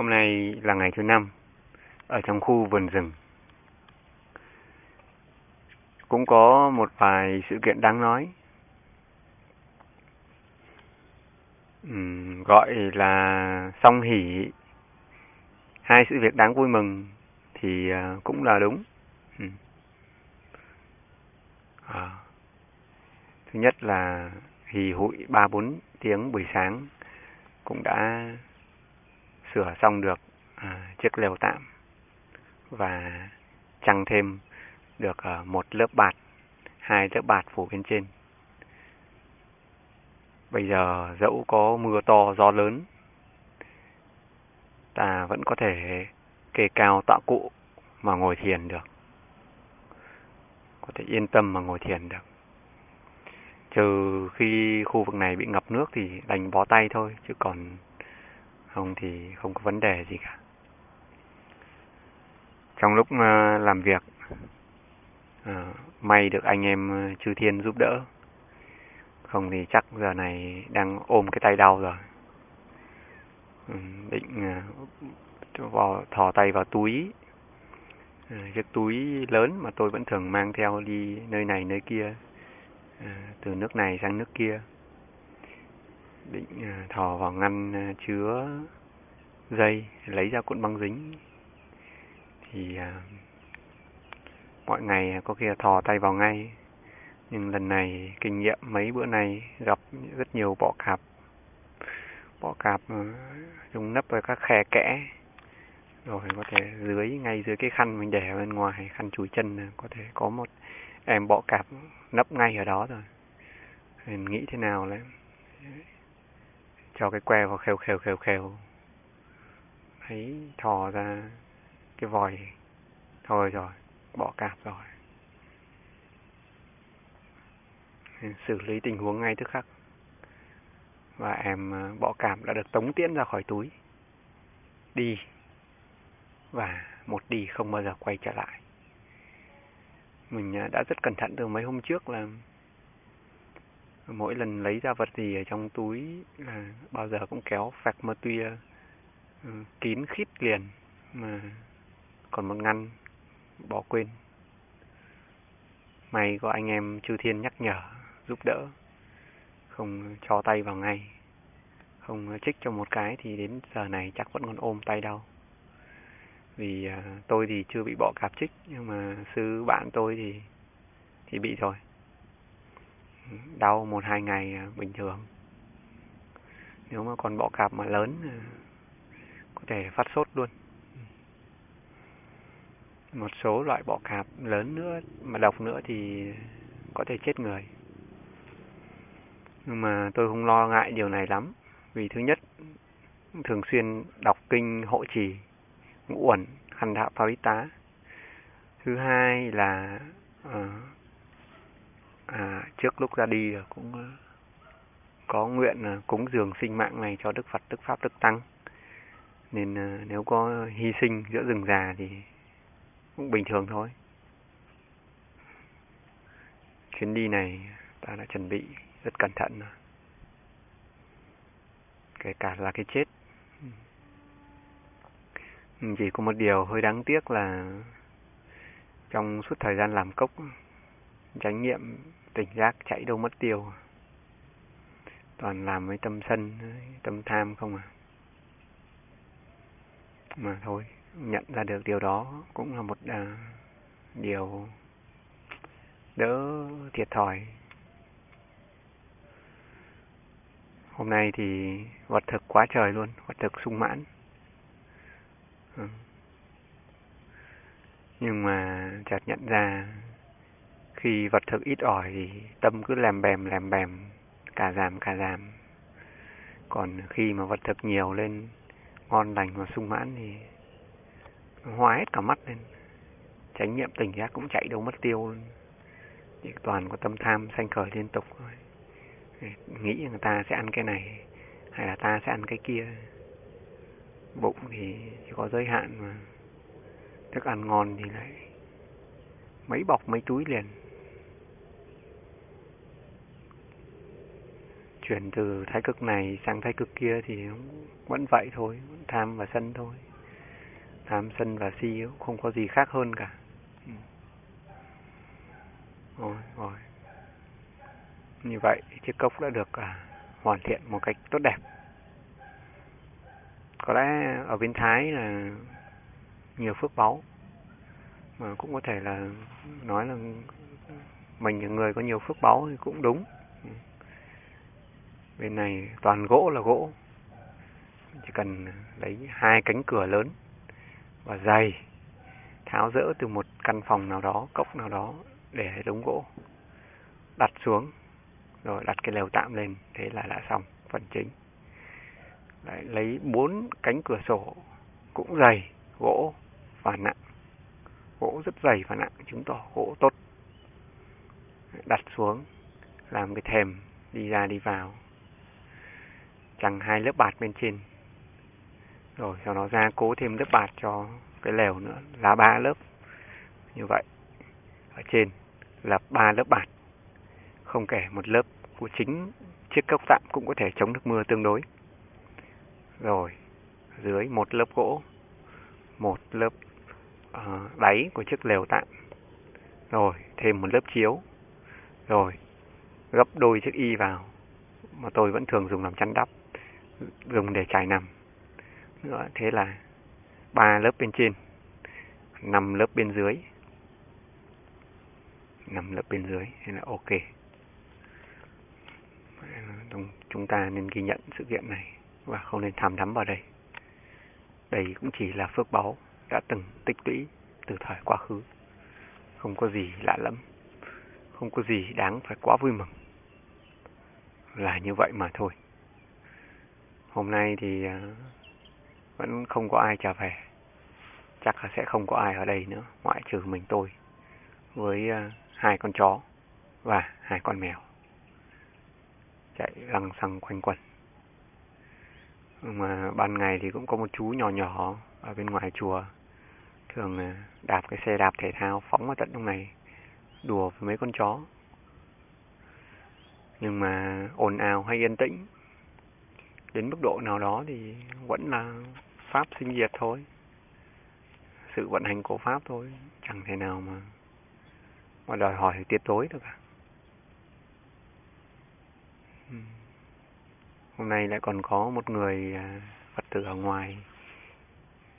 Hôm nay là ngày thứ năm ở trong khu vườn rừng. Cũng có một vài sự kiện đáng nói. Uhm, gọi là song hỷ. Hai sự việc đáng vui mừng thì uh, cũng là đúng. Uhm. À. Thứ nhất là hì hụi ba bốn tiếng buổi sáng cũng đã sửa xong được à, chiếc lều tạm và trăng thêm được à, một lớp bạt, hai lớp bạt phủ bên trên. Bây giờ dẫu có mưa to gió lớn, ta vẫn có thể kê cao tọa cụ mà ngồi thiền được. Có thể yên tâm mà ngồi thiền được. Trừ khi khu vực này bị ngập nước thì đành bó tay thôi, chứ còn không thì không có vấn đề gì cả. Trong lúc ờ, làm việc, ờ, may được anh em ờ, chư thiên giúp đỡ. Không thì chắc giờ này đang ôm cái tay đau rồi. Ừ, định vào thò tay vào túi chiếc túi lớn mà tôi vẫn thường mang theo đi nơi này nơi kia từ nước này sang nước kia định à, thò vào ngăn à, chứa dây lấy ra cuộn băng dính. Thì à, mọi ngày có khi là thò tay vào ngay. Nhưng lần này kinh nghiệm mấy bữa nay gặp rất nhiều bọ cạp. Bọ cạp à, dùng nấp vào các khe kẽ. Rồi có thể dưới ngay dưới cái khăn mình để bên ngoài khăn chùi chân có thể có một em bọ cạp nấp ngay ở đó rồi. Mình nghĩ thế nào đấy cho cái que vào khều khều khều khều. Thấy thò ra cái vòi. Thôi rồi, bỏ cạp rồi. Xử lý tình huống ngay tức khắc. Và em à, bỏ cảm đã được tống tiễn ra khỏi túi. Đi. Và một đi không bao giờ quay trở lại. Mình à, đã rất cẩn thận từ mấy hôm trước là mỗi lần lấy ra vật gì ở trong túi là bao giờ cũng kéo phạc mơ tuya ờ, kín khít liền mà còn một ngăn bỏ quên. May có anh em chư thiên nhắc nhở, giúp đỡ, không cho tay vào ngay. Không trích cho một cái thì đến giờ này chắc vẫn còn ôm tay đau. Vì ờ, tôi thì chưa bị bỏ cạp trích, nhưng mà sư bạn tôi thì thì bị rồi đau một hai ngày à, bình thường. Nếu mà còn bọ cạp mà lớn à, có thể phát sốt luôn. Một số loại bọ cạp lớn nữa mà độc nữa thì có thể chết người. Nhưng mà tôi không lo ngại điều này lắm. Vì thứ nhất thường xuyên đọc kinh hộ trì ngũ uẩn hành đạo tá. Thứ hai là uh, à, trước lúc ra đi cũng ờ, có nguyện ờ, cúng dường sinh mạng này cho Đức Phật, Đức Pháp, Đức Tăng. Nên ờ, nếu có hy sinh giữa rừng già thì cũng bình thường thôi. Chuyến đi này ta đã chuẩn bị rất cẩn thận. Kể cả là cái chết. Chỉ có một điều hơi đáng tiếc là trong suốt thời gian làm cốc tránh nghiệm tỉnh giác chạy đâu mất tiêu. Toàn làm với tâm sân tâm tham không à? Mà thôi nhận ra được điều đó cũng là một à, điều đỡ thiệt thòi. Hôm nay thì vật thực quá trời luôn vật thực sung mãn. Ừ. nhưng mà chợt nhận ra khi vật thực ít ỏi thì tâm cứ làm bèm làm bèm, cả giảm cả giảm. Còn khi mà vật thực nhiều lên, ngon lành và sung mãn thì hoa hết cả mắt lên. Chánh niệm tỉnh giác cũng chạy đâu mất tiêu luôn. Chỉ toàn có tâm tham sanh khởi liên tục thôi. Nghĩ người ta sẽ ăn cái này, hay là ta sẽ ăn cái kia. Bụng thì chỉ có giới hạn mà. Thức ăn ngon thì lại mấy bọc mấy túi liền chuyển từ thái cực này sang thái cực kia thì vẫn vậy thôi, tham và sân thôi. Tham, sân và si không có gì khác hơn cả. Ừ. Rồi, rồi. Như vậy chiếc cốc đã được à, hoàn thiện một cách tốt đẹp. Có lẽ ở bên Thái là nhiều phước báu mà cũng có thể là nói là mình là người có nhiều phước báu thì cũng đúng ừ bên này toàn gỗ là gỗ. Chỉ cần lấy hai cánh cửa lớn và dày tháo rỡ từ một căn phòng nào đó cốc nào đó để đống gỗ đặt xuống rồi đặt cái lều tạm lên thế là đã xong phần chính. Đấy, lấy bốn cánh cửa sổ cũng dày gỗ và nặng. Gỗ rất dày và nặng chứng tỏ gỗ tốt. Đặt xuống làm cái thềm đi ra đi vào chẳng hai lớp bạt bên trên. Rồi sau đó ra cố thêm lớp bạt cho cái lều nữa là ba lớp. Như vậy ở trên là ba lớp bạt. Không kể một lớp của chính chiếc cốc tạm cũng có thể chống được mưa tương đối. Rồi dưới một lớp gỗ một lớp uh, đáy của chiếc lều tạm. Rồi thêm một lớp chiếu. Rồi gấp đôi chiếc y vào mà tôi vẫn thường dùng làm chăn đắp dùng để trải nằm. Nữa thế là ba lớp bên trên, năm lớp bên dưới. Năm lớp bên dưới, thế là ok. Chúng ta nên ghi nhận sự kiện này và không nên tham đắm vào đây. Đây cũng chỉ là phước báu đã từng tích lũy từ thời quá khứ. Không có gì lạ lẫm, không có gì đáng phải quá vui mừng. Là như vậy mà thôi hôm nay thì à, vẫn không có ai trở về. Chắc là sẽ không có ai ở đây nữa, ngoại trừ mình tôi, với à, hai con chó và hai con mèo chạy lăng xăng quanh quẩn mà ban ngày thì cũng có một chú nhỏ nhỏ ở bên ngoài chùa, thường à, đạp cái xe đạp thể thao phóng vào tận trong này, đùa với mấy con chó. Nhưng mà ồn ào hay yên tĩnh đến mức độ nào đó thì vẫn là pháp sinh diệt thôi. Sự vận hành của pháp thôi chẳng thể nào mà mà đòi hỏi tuyệt đối được cả hôm nay lại còn có một người à, phật tử ở ngoài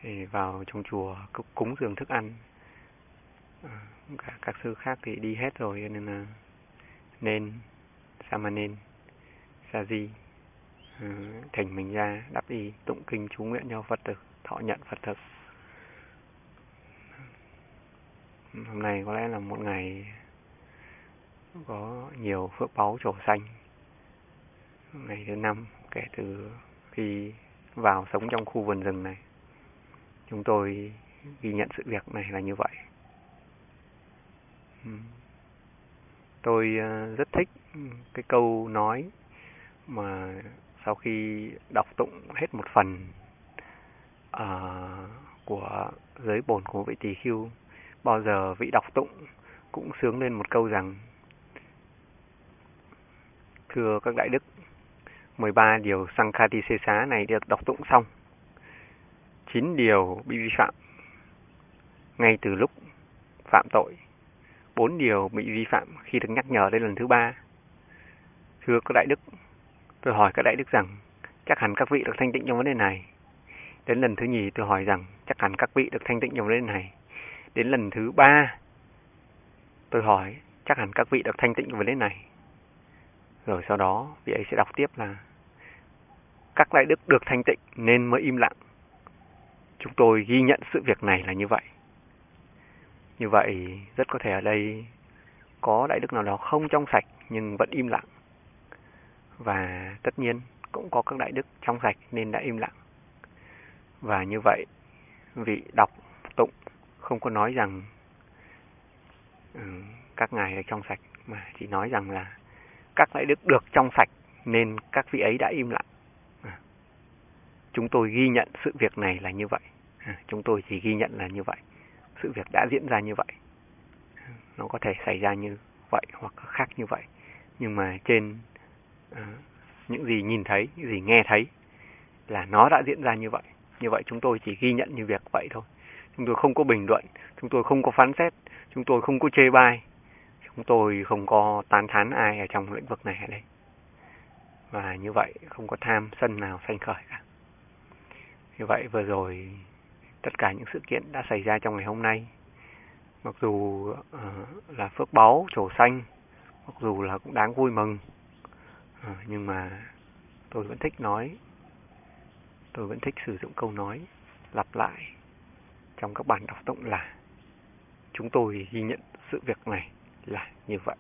thì vào trong chùa cúng dường thức ăn. À, cả các sư khác thì đi hết rồi nên là nên sa mà nên, Sa-di Ừ, thành mình ra, đắp y tụng kinh chú nguyện cho Phật thực thọ nhận Phật thực. Hôm nay có lẽ là một ngày có nhiều phước báu trổ xanh ngày thứ năm, kể từ khi vào sống trong khu vườn rừng này, chúng tôi ghi nhận sự việc này là như vậy. Ừ. Tôi ờ, rất thích cái câu nói mà sau khi đọc tụng hết một phần uh, của giới bổn của vị tỳ khưu bao giờ vị đọc tụng cũng sướng lên một câu rằng thưa các đại đức 13 điều Sankhati Xê Xá này được đọc tụng xong 9 điều bị vi phạm ngay từ lúc phạm tội bốn điều bị vi phạm khi được nhắc nhở đến lần thứ ba. Thưa các đại đức, tôi hỏi các đại đức rằng, chắc hẳn các vị được thanh tịnh trong vấn đề này. Đến lần thứ nhì tôi hỏi rằng, chắc hẳn các vị được thanh tịnh trong vấn đề này. Đến lần thứ ba, tôi hỏi, chắc hẳn các vị được thanh tịnh trong vấn đề này. Rồi sau đó, vị ấy sẽ đọc tiếp là, các đại đức được thanh tịnh nên mới im lặng. Chúng tôi ghi nhận sự việc này là như vậy. Như vậy, rất có thể ở đây có đại đức nào đó không trong sạch nhưng vẫn im lặng. Và tất nhiên cũng có các đại đức trong sạch nên đã im lặng. Và như vậy, vị đọc tụng không có nói rằng ừ, các ngài là trong sạch mà chỉ nói rằng là các đại đức được trong sạch nên các vị ấy đã im lặng. À, chúng tôi ghi nhận sự việc này là như vậy. À, chúng tôi chỉ ghi nhận là như vậy sự việc đã diễn ra như vậy nó có thể xảy ra như vậy hoặc khác như vậy nhưng mà trên Ừ. những gì nhìn thấy, những gì nghe thấy là nó đã diễn ra như vậy. Như vậy chúng tôi chỉ ghi nhận như việc vậy thôi. Chúng tôi không có bình luận, chúng tôi không có phán xét, chúng tôi không có chê bai, chúng tôi không có tán thán ai ở trong lĩnh vực này ở đây. Và như vậy không có tham sân nào sanh khởi cả. Như vậy vừa rồi tất cả những sự kiện đã xảy ra trong ngày hôm nay mặc dù uh, là phước báu trổ xanh mặc dù là cũng đáng vui mừng Ờ, nhưng mà tôi vẫn thích nói. Tôi vẫn thích sử dụng câu nói, lặp lại trong các bản đọc tụng là, chúng tôi ghi nhận sự việc này là như vậy.